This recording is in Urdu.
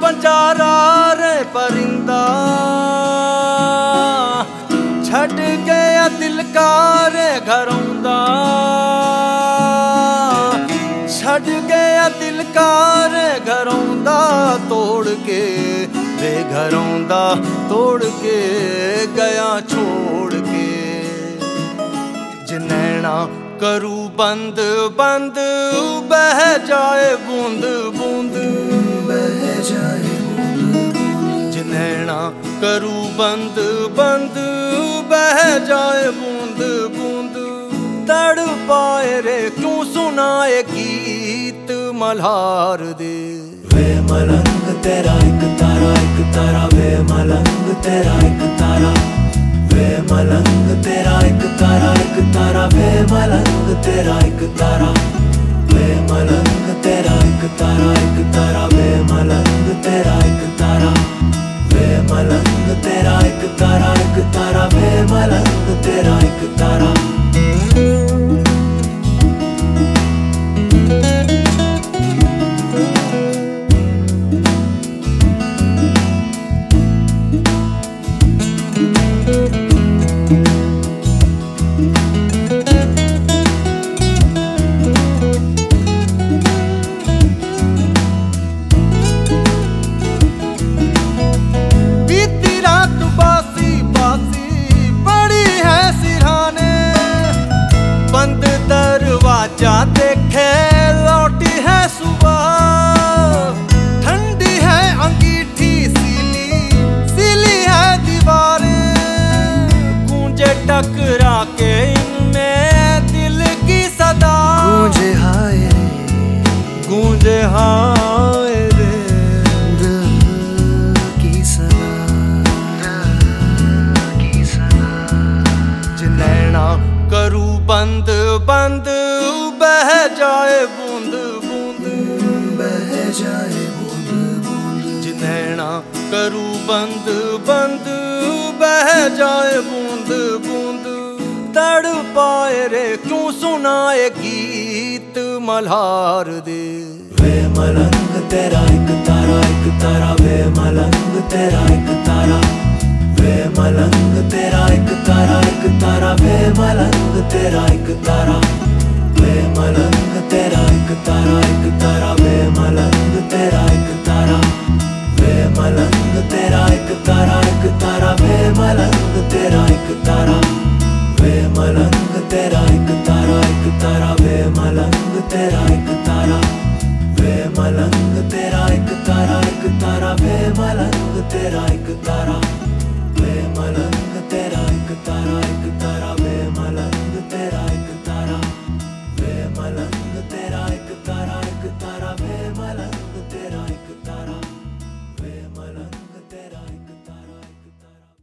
بنجارا رے پرندہ چھٹ گیا دل کا چھٹ گیا دل کا رے گھروں دا توڑ کے رے گھروں دا توڑ کے گیا چھوڑ کے جنینا کرو بند بند بہ جائے بوند بوند بہ کرو بند بند بہ جائے بوند بوند پائے رے کیوں سنائے گیت ملہار دے وے ملنگ تیرا ایک تارا ایک تارا وے ملنگ تیرا ایک تارا وے ملنگ تیرا ایک تارا ایک تارا وے ملنگ تیرا ایک تارا وے ملنگ بند بند بہ جائے بوند بوند بہ جائے بوند بوند جنینا کرو بند بند بہ جائے بوند بوند تڑ پائے رے کیوں سنائے گیت ملہار دے وے ملنگ تیرا ایک تارا ایک تارا وے ملنگ تیرا ایک تارا۔ وے ملنگ تیرا ایک تارا ایک تارا وے ملنگ ملنگ تیرا ایک تارا وے ملنگ تیرا ایک تارا ایک تارا وے ملنگ تیرا ایک تارا وے ملنگ تیرا ایک تارا ایک تارا وے ملنگ تیرا ایک تارا وے ملنگ تیرا ایک تارا ایک تارا وے ملنگ تیرا ایک تارا وے ملنگ تیرا ایک تارا ایک تارا وے ملنگ تیرا ایک تارا